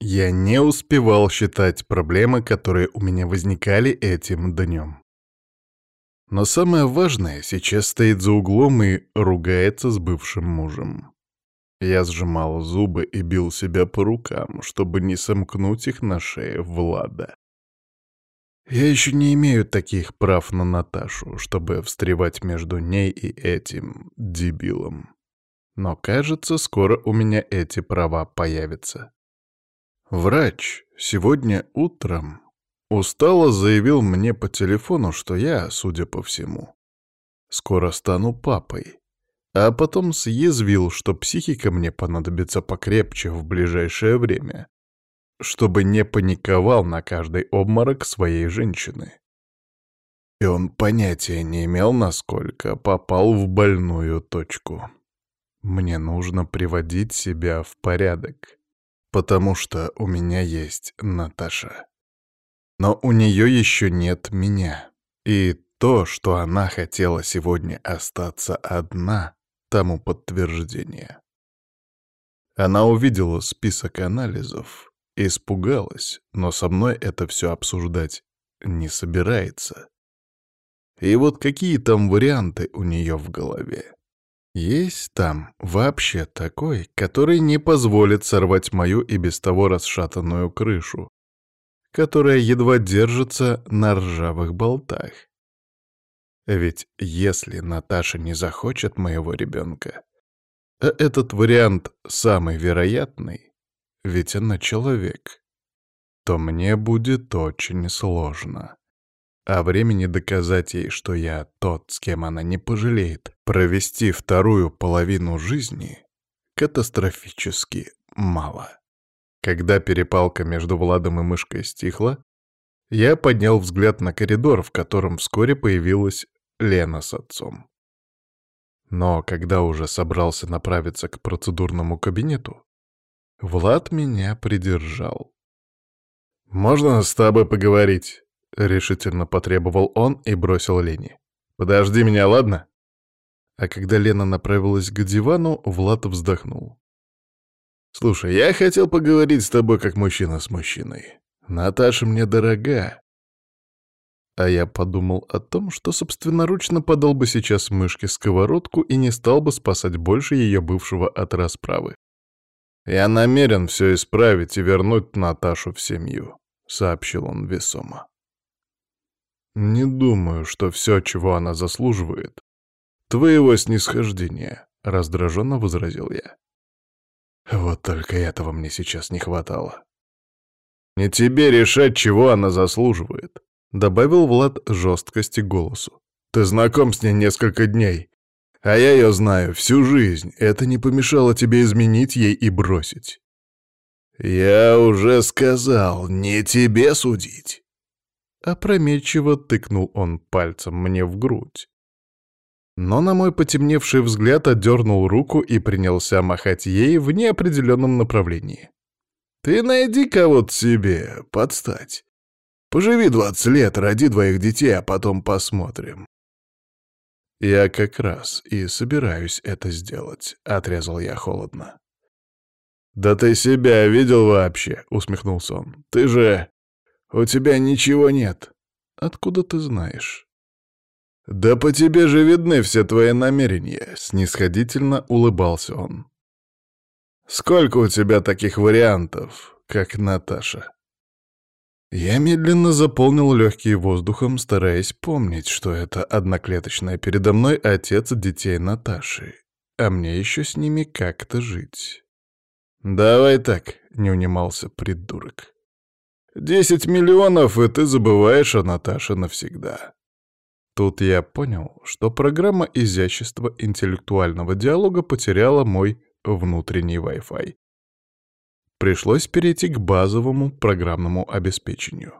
Я не успевал считать проблемы, которые у меня возникали этим днем. Но самое важное, сейчас стоит за углом и ругается с бывшим мужем. Я сжимал зубы и бил себя по рукам, чтобы не сомкнуть их на шее Влада. Я еще не имею таких прав на Наташу, чтобы встревать между ней и этим дебилом. Но, кажется, скоро у меня эти права появятся. Врач сегодня утром устало заявил мне по телефону, что я, судя по всему, скоро стану папой. А потом съязвил, что психика мне понадобится покрепче в ближайшее время, чтобы не паниковал на каждый обморок своей женщины. И он понятия не имел, насколько попал в больную точку. Мне нужно приводить себя в порядок потому что у меня есть Наташа. Но у нее еще нет меня. И то, что она хотела сегодня остаться одна, тому подтверждение. Она увидела список анализов, испугалась, но со мной это все обсуждать не собирается. И вот какие там варианты у нее в голове. Есть там вообще такой, который не позволит сорвать мою и без того расшатанную крышу, которая едва держится на ржавых болтах. Ведь если Наташа не захочет моего ребенка, а этот вариант самый вероятный, ведь она человек, то мне будет очень сложно а времени доказать ей, что я тот, с кем она не пожалеет, провести вторую половину жизни катастрофически мало. Когда перепалка между Владом и мышкой стихла, я поднял взгляд на коридор, в котором вскоре появилась Лена с отцом. Но когда уже собрался направиться к процедурному кабинету, Влад меня придержал. «Можно с тобой поговорить?» — решительно потребовал он и бросил Лене. «Подожди меня, ладно?» А когда Лена направилась к дивану, Влад вздохнул. «Слушай, я хотел поговорить с тобой как мужчина с мужчиной. Наташа мне дорога». А я подумал о том, что собственноручно подал бы сейчас мышке сковородку и не стал бы спасать больше ее бывшего от расправы. «Я намерен все исправить и вернуть Наташу в семью», — сообщил он весомо. Не думаю, что все, чего она заслуживает, твоего снисхождения, — раздраженно возразил я. Вот только этого мне сейчас не хватало. Не тебе решать, чего она заслуживает, — добавил Влад жесткости голосу. Ты знаком с ней несколько дней, а я ее знаю всю жизнь. Это не помешало тебе изменить ей и бросить. Я уже сказал, не тебе судить. Опрометчиво тыкнул он пальцем мне в грудь. Но на мой потемневший взгляд отдернул руку и принялся махать ей в неопределенном направлении. «Ты найди кого-то себе, подстать. Поживи двадцать лет, роди двоих детей, а потом посмотрим». «Я как раз и собираюсь это сделать», — отрезал я холодно. «Да ты себя видел вообще?» — усмехнулся он. «Ты же «У тебя ничего нет». «Откуда ты знаешь?» «Да по тебе же видны все твои намерения», — снисходительно улыбался он. «Сколько у тебя таких вариантов, как Наташа?» Я медленно заполнил легкие воздухом, стараясь помнить, что это одноклеточная передо мной отец детей Наташи, а мне еще с ними как-то жить. «Давай так», — не унимался придурок. Десять миллионов, и ты забываешь о Наташе навсегда. Тут я понял, что программа изящества интеллектуального диалога потеряла мой внутренний Wi-Fi. Пришлось перейти к базовому программному обеспечению.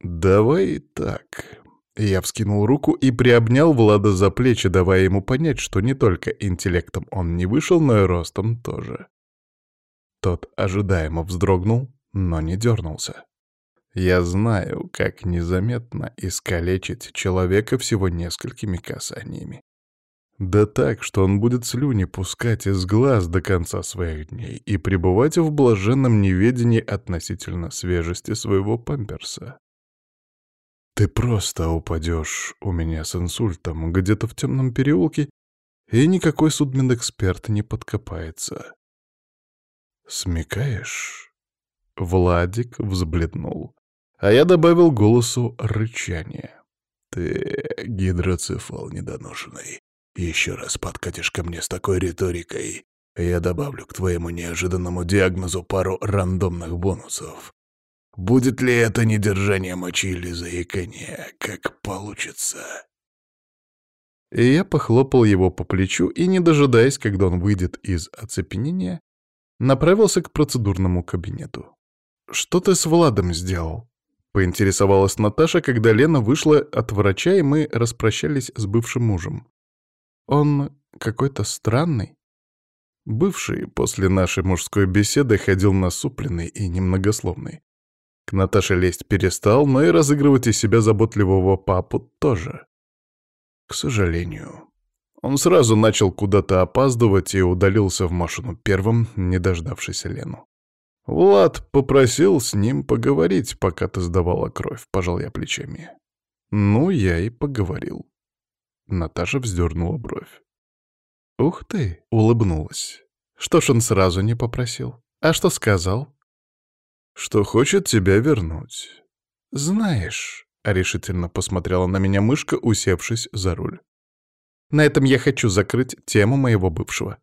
«Давай так». Я вскинул руку и приобнял Влада за плечи, давая ему понять, что не только интеллектом он не вышел, но и ростом тоже. Тот ожидаемо вздрогнул, но не дернулся. Я знаю, как незаметно искалечить человека всего несколькими касаниями. Да так, что он будет слюни пускать из глаз до конца своих дней и пребывать в блаженном неведении относительно свежести своего памперса. Ты просто упадешь у меня с инсультом где-то в темном переулке, и никакой судмедэксперт не подкопается. Смекаешь? Владик взбледнул, а я добавил голосу рычание. Ты гидроцефал недоношенный. Еще раз подкатишь ко мне с такой риторикой, я добавлю к твоему неожиданному диагнозу пару рандомных бонусов. Будет ли это недержание мочи или заикание, как получится?» И я похлопал его по плечу и, не дожидаясь, когда он выйдет из оцепенения, направился к процедурному кабинету. «Что ты с Владом сделал?» — поинтересовалась Наташа, когда Лена вышла от врача, и мы распрощались с бывшим мужем. «Он какой-то странный». Бывший после нашей мужской беседы ходил насупленный и немногословный. К Наташе лезть перестал, но и разыгрывать из себя заботливого папу тоже. К сожалению. Он сразу начал куда-то опаздывать и удалился в машину первым, не дождавшись Лену. «Влад попросил с ним поговорить, пока ты сдавала кровь», — пожал я плечами. «Ну, я и поговорил». Наташа вздернула бровь. «Ух ты!» — улыбнулась. «Что ж он сразу не попросил? А что сказал?» что хочет тебя вернуть. Знаешь, — решительно посмотрела на меня мышка, усевшись за руль. На этом я хочу закрыть тему моего бывшего.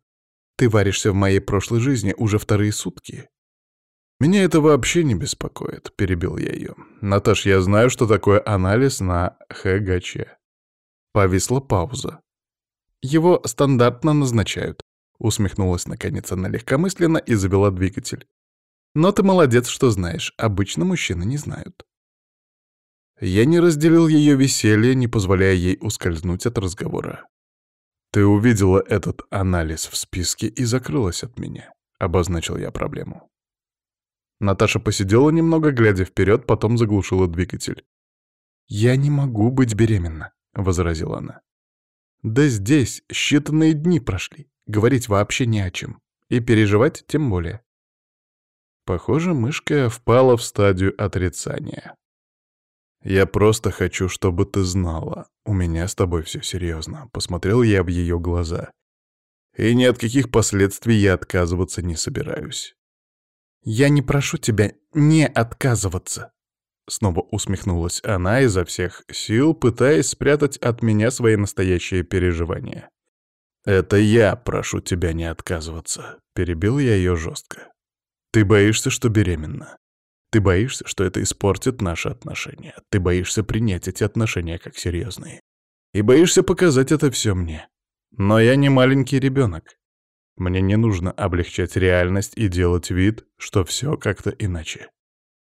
Ты варишься в моей прошлой жизни уже вторые сутки. Меня это вообще не беспокоит, — перебил я ее. Наташ, я знаю, что такое анализ на ХГЧ. Повисла пауза. Его стандартно назначают. Усмехнулась наконец она легкомысленно и завела двигатель. Но ты молодец, что знаешь. Обычно мужчины не знают. Я не разделил ее веселье, не позволяя ей ускользнуть от разговора. «Ты увидела этот анализ в списке и закрылась от меня», — обозначил я проблему. Наташа посидела немного, глядя вперед, потом заглушила двигатель. «Я не могу быть беременна», — возразила она. «Да здесь считанные дни прошли, говорить вообще не о чем. И переживать тем более. Похоже, мышка впала в стадию отрицания. «Я просто хочу, чтобы ты знала. У меня с тобой все серьезно. Посмотрел я в ее глаза. И ни от каких последствий я отказываться не собираюсь. «Я не прошу тебя не отказываться», — снова усмехнулась она изо всех сил, пытаясь спрятать от меня свои настоящие переживания. «Это я прошу тебя не отказываться», — перебил я ее жестко. Ты боишься, что беременна. Ты боишься, что это испортит наши отношения. Ты боишься принять эти отношения как серьезные. И боишься показать это все мне. Но я не маленький ребенок. Мне не нужно облегчать реальность и делать вид, что все как-то иначе.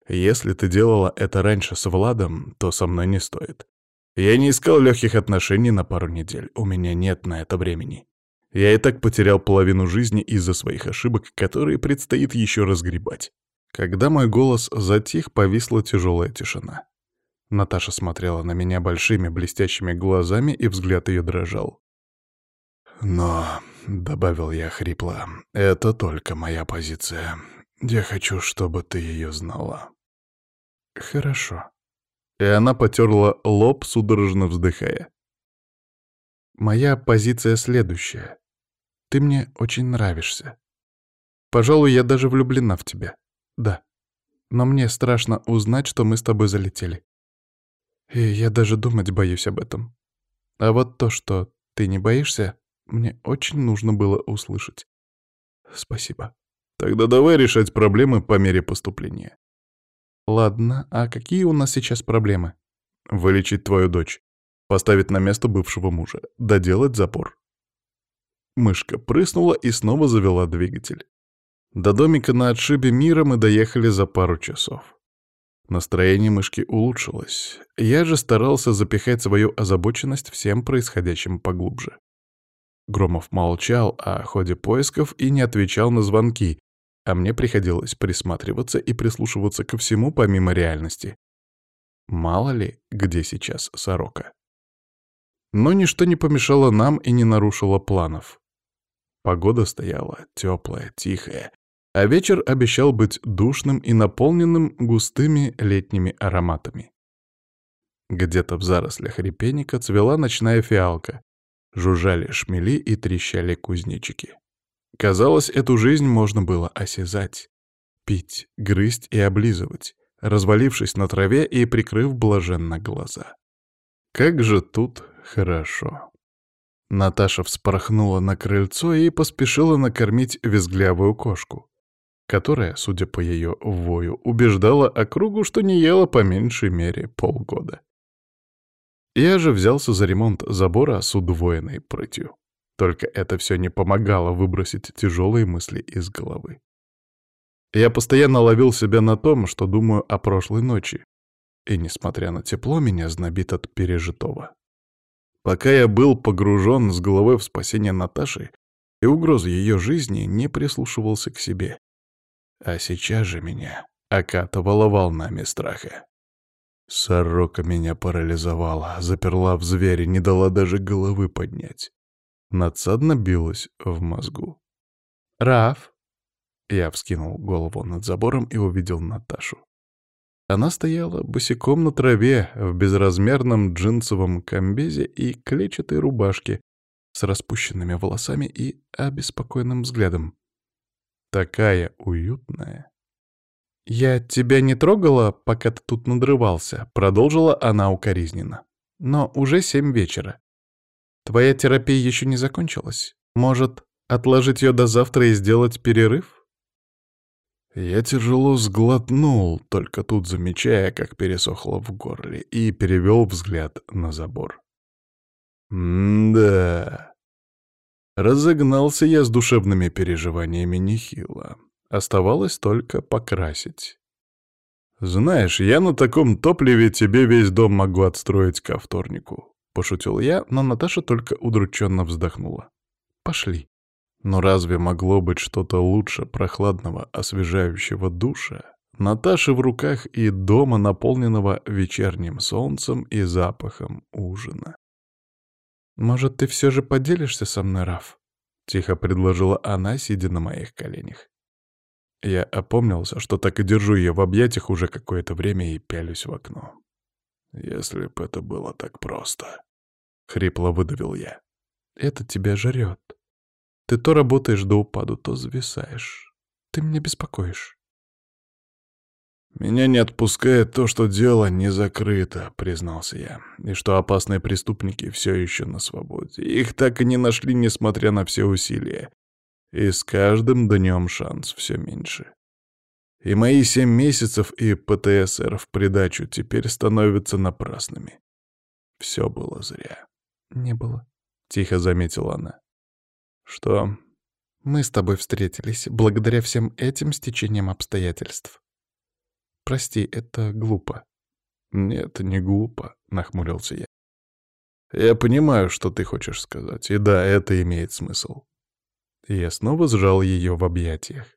Если ты делала это раньше с Владом, то со мной не стоит. Я не искал легких отношений на пару недель. У меня нет на это времени. Я и так потерял половину жизни из-за своих ошибок, которые предстоит еще разгребать. Когда мой голос затих, повисла тяжелая тишина. Наташа смотрела на меня большими блестящими глазами, и взгляд ее дрожал. «Но», — добавил я хрипло, — «это только моя позиция. Я хочу, чтобы ты ее знала». «Хорошо». И она потерла лоб, судорожно вздыхая. «Моя позиция следующая. Ты мне очень нравишься. Пожалуй, я даже влюблена в тебя. Да. Но мне страшно узнать, что мы с тобой залетели. И я даже думать боюсь об этом. А вот то, что ты не боишься, мне очень нужно было услышать. Спасибо. Тогда давай решать проблемы по мере поступления. Ладно, а какие у нас сейчас проблемы? Вылечить твою дочь. Поставить на место бывшего мужа. Доделать запор. Мышка прыснула и снова завела двигатель. До домика на отшибе мира мы доехали за пару часов. Настроение мышки улучшилось. Я же старался запихать свою озабоченность всем происходящим поглубже. Громов молчал о ходе поисков и не отвечал на звонки, а мне приходилось присматриваться и прислушиваться ко всему помимо реальности. Мало ли, где сейчас сорока. Но ничто не помешало нам и не нарушило планов. Погода стояла теплая, тихая, а вечер обещал быть душным и наполненным густыми летними ароматами. Где-то в зарослях репейника цвела ночная фиалка, жужжали шмели и трещали кузнечики. Казалось, эту жизнь можно было осязать, пить, грызть и облизывать, развалившись на траве и прикрыв блаженно глаза. Как же тут хорошо. Наташа вспорхнула на крыльцо и поспешила накормить визглявую кошку, которая, судя по ее вою, убеждала округу, что не ела по меньшей мере полгода. Я же взялся за ремонт забора с удвоенной прытью. Только это все не помогало выбросить тяжелые мысли из головы. Я постоянно ловил себя на том, что думаю о прошлой ночи, и, несмотря на тепло, меня знобит от пережитого. Пока я был погружен с головой в спасение Наташи и угрозы ее жизни, не прислушивался к себе. А сейчас же меня окатывала волнами страха. Сорока меня парализовала, заперла в звере, не дала даже головы поднять. Надсадно билась в мозгу. «Раф!» Я вскинул голову над забором и увидел Наташу. Она стояла босиком на траве в безразмерном джинсовом комбезе и клетчатой рубашке с распущенными волосами и обеспокоенным взглядом. Такая уютная. «Я тебя не трогала, пока ты тут надрывался», — продолжила она укоризненно. «Но уже семь вечера. Твоя терапия еще не закончилась. Может, отложить ее до завтра и сделать перерыв?» Я тяжело сглотнул, только тут замечая, как пересохло в горле, и перевел взгляд на забор. да Разогнался я с душевными переживаниями нехило. Оставалось только покрасить. «Знаешь, я на таком топливе тебе весь дом могу отстроить ко вторнику», — пошутил я, но Наташа только удрученно вздохнула. «Пошли». Но разве могло быть что-то лучше прохладного, освежающего душа? Наташи в руках и дома, наполненного вечерним солнцем и запахом ужина. «Может, ты все же поделишься со мной, Раф?» — тихо предложила она, сидя на моих коленях. Я опомнился, что так и держу ее в объятиях уже какое-то время и пялюсь в окно. «Если б это было так просто», — хрипло выдавил я. «Это тебя жрет», ты то работаешь до упаду, то зависаешь. Ты меня беспокоишь. «Меня не отпускает то, что дело не закрыто», — признался я, «и что опасные преступники все еще на свободе. Их так и не нашли, несмотря на все усилия. И с каждым днем шанс все меньше. И мои семь месяцев и ПТСР в придачу теперь становятся напрасными. Все было зря». «Не было», — тихо заметила она. Что? Мы с тобой встретились благодаря всем этим стечениям обстоятельств. Прости, это глупо. Нет, не глупо, нахмурился я. Я понимаю, что ты хочешь сказать, и да, это имеет смысл. И я снова сжал ее в объятиях.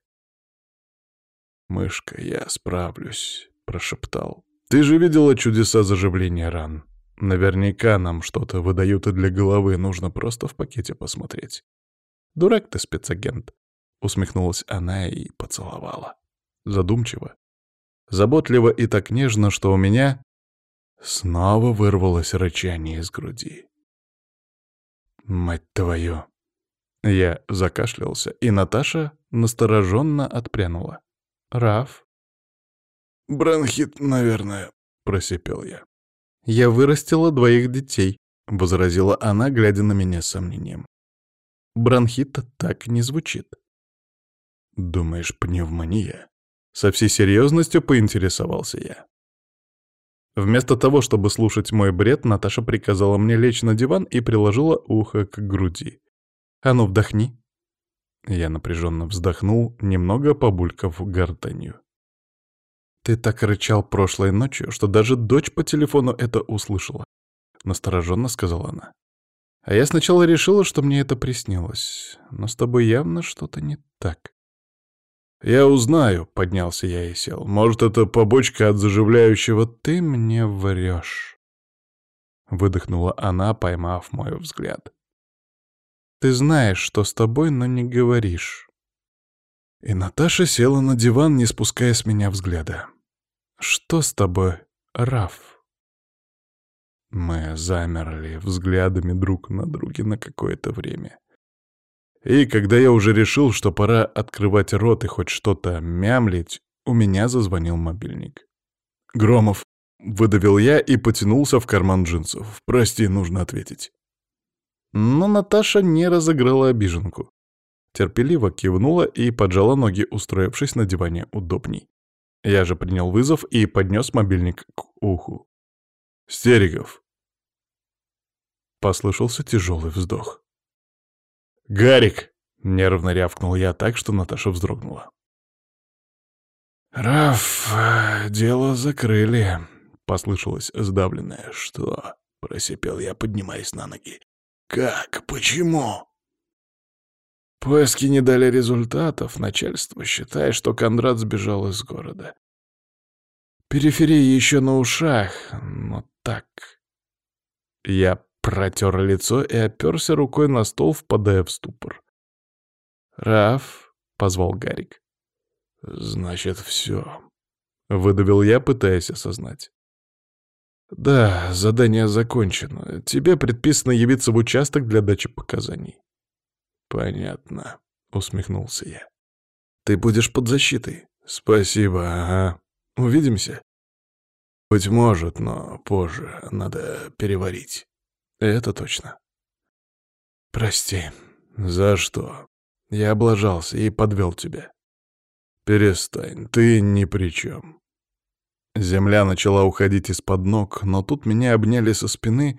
«Мышка, я справлюсь», — прошептал. «Ты же видела чудеса заживления ран. Наверняка нам что-то выдают и для головы, нужно просто в пакете посмотреть. «Дурак ты, спецагент!» — усмехнулась она и поцеловала. Задумчиво. Заботливо и так нежно, что у меня снова вырвалось рычание из груди. «Мать твою!» Я закашлялся, и Наташа настороженно отпрянула. «Раф?» «Бронхит, наверное», — просипел я. «Я вырастила двоих детей», — возразила она, глядя на меня с сомнением. Бронхит так не звучит. «Думаешь, пневмония?» Со всей серьезностью поинтересовался я. Вместо того, чтобы слушать мой бред, Наташа приказала мне лечь на диван и приложила ухо к груди. «А ну, вдохни!» Я напряженно вздохнул, немного побулькав гортанью. «Ты так рычал прошлой ночью, что даже дочь по телефону это услышала», — настороженно сказала она. А я сначала решила, что мне это приснилось. Но с тобой явно что-то не так. «Я узнаю», — поднялся я и сел. «Может, это побочка от заживляющего?» «Ты мне врешь». — выдохнула она, поймав мой взгляд. «Ты знаешь, что с тобой, но не говоришь». И Наташа села на диван, не спуская с меня взгляда. «Что с тобой, Раф?» Мы замерли взглядами друг на друге на какое-то время. И когда я уже решил, что пора открывать рот и хоть что-то мямлить, у меня зазвонил мобильник. «Громов», — выдавил я и потянулся в карман джинсов. «Прости, нужно ответить». Но Наташа не разыграла обиженку. Терпеливо кивнула и поджала ноги, устроившись на диване удобней. Я же принял вызов и поднес мобильник к уху. «Стерегов, Послышался тяжелый вздох. «Гарик!» — нервно рявкнул я так, что Наташа вздрогнула. «Раф, дело закрыли», — послышалось сдавленное. «Что?» — просипел я, поднимаясь на ноги. «Как? Почему?» Поиски не дали результатов, начальство считает, что Кондрат сбежал из города. Периферия еще на ушах, но так... Я протер лицо и оперся рукой на стол, впадая в ступор. «Раф», — позвал Гарик. «Значит, все», — выдавил я, пытаясь осознать. «Да, задание закончено. Тебе предписано явиться в участок для дачи показаний». «Понятно», — усмехнулся я. «Ты будешь под защитой». «Спасибо, ага. Увидимся?» «Быть может, но позже. Надо переварить». Это точно. Прости. За что? Я облажался и подвел тебя. Перестань, ты ни при чем. Земля начала уходить из-под ног, но тут меня обняли со спины,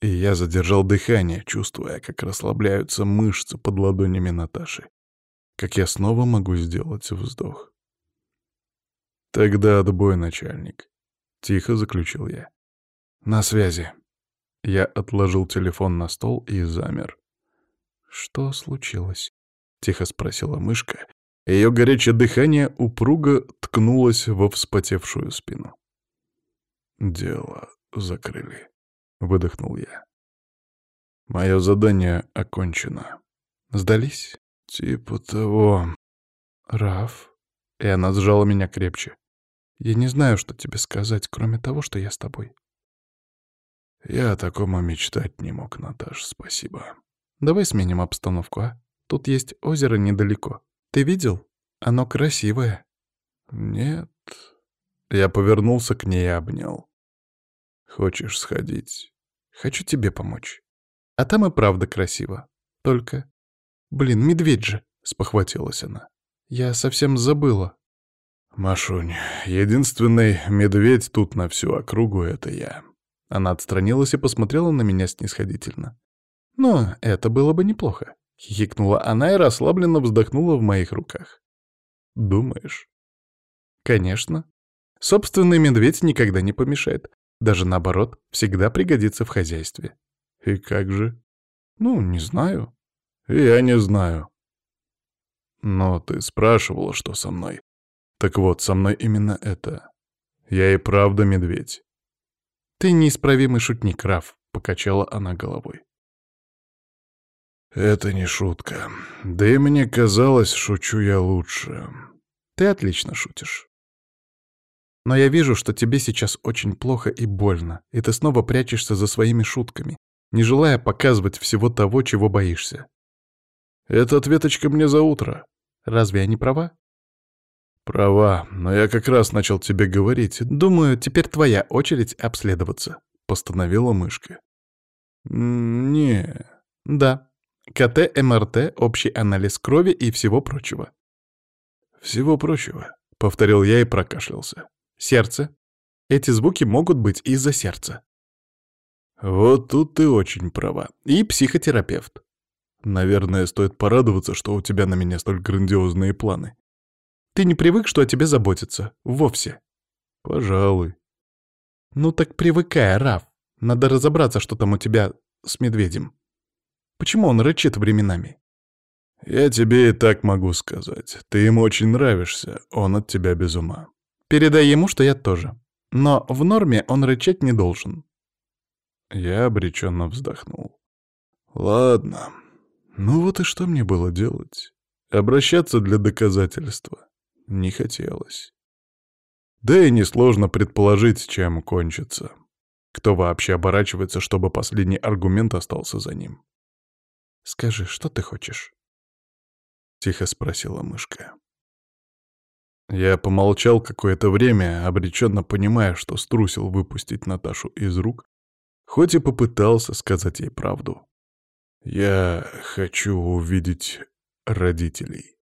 и я задержал дыхание, чувствуя, как расслабляются мышцы под ладонями Наташи. Как я снова могу сделать вздох. «Тогда отбой, начальник», — тихо заключил я. «На связи». Я отложил телефон на стол и замер. «Что случилось?» — тихо спросила мышка. Ее горячее дыхание упруго ткнулось во вспотевшую спину. «Дело закрыли», — выдохнул я. «Мое задание окончено. Сдались?» «Типа того...» «Раф...» И она сжала меня крепче. «Я не знаю, что тебе сказать, кроме того, что я с тобой. Я о таком и мечтать не мог, Наташ, спасибо. Давай сменим обстановку, а? Тут есть озеро недалеко. Ты видел? Оно красивое. Нет. Я повернулся к ней и обнял. Хочешь сходить? Хочу тебе помочь. А там и правда красиво. Только... Блин, медведь же, спохватилась она. Я совсем забыла. Машунь, единственный медведь тут на всю округу — это я. Она отстранилась и посмотрела на меня снисходительно. «Ну, это было бы неплохо», — хихикнула она и расслабленно вздохнула в моих руках. «Думаешь?» «Конечно. Собственный медведь никогда не помешает. Даже наоборот, всегда пригодится в хозяйстве». «И как же?» «Ну, не знаю». «Я не знаю». «Но ты спрашивала, что со мной. Так вот, со мной именно это. Я и правда медведь. «Ты неисправимый шутник, Раф», — покачала она головой. «Это не шутка. Да и мне казалось, шучу я лучше. Ты отлично шутишь. Но я вижу, что тебе сейчас очень плохо и больно, и ты снова прячешься за своими шутками, не желая показывать всего того, чего боишься. Это ответочка мне за утро. Разве я не права? «Права, но я как раз начал тебе говорить. Думаю, теперь твоя очередь обследоваться», — постановила мышка. «Не...» «Да. КТ, МРТ, общий анализ крови и всего прочего». «Всего прочего», — повторил я и прокашлялся. «Сердце. Эти звуки могут быть из-за сердца». «Вот тут ты очень права. И психотерапевт. Наверное, стоит порадоваться, что у тебя на меня столь грандиозные планы. Ты не привык, что о тебе заботятся. Вовсе. Пожалуй. Ну так привыкай, Раф. Надо разобраться, что там у тебя с медведем. Почему он рычит временами? Я тебе и так могу сказать. Ты ему очень нравишься, он от тебя без ума. Передай ему, что я тоже. Но в норме он рычать не должен. Я обреченно вздохнул. Ладно. Ну вот и что мне было делать? Обращаться для доказательства не хотелось. Да и несложно предположить, чем кончится. Кто вообще оборачивается, чтобы последний аргумент остался за ним? «Скажи, что ты хочешь?» — тихо спросила мышка. Я помолчал какое-то время, обреченно понимая, что струсил выпустить Наташу из рук, хоть и попытался сказать ей правду. «Я хочу увидеть родителей».